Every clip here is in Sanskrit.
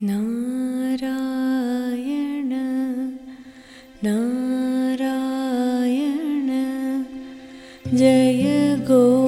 नारायण नारायण जय गोविन्द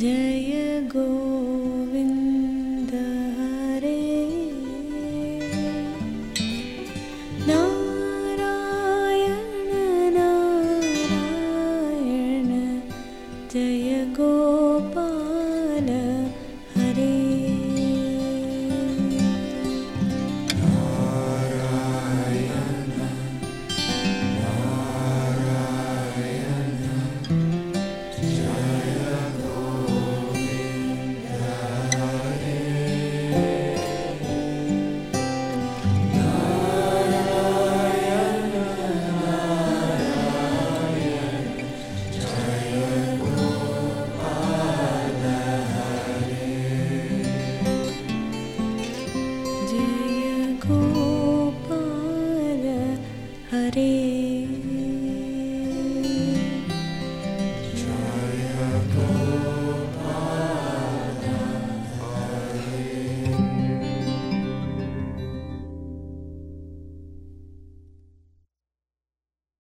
जय गोविन्द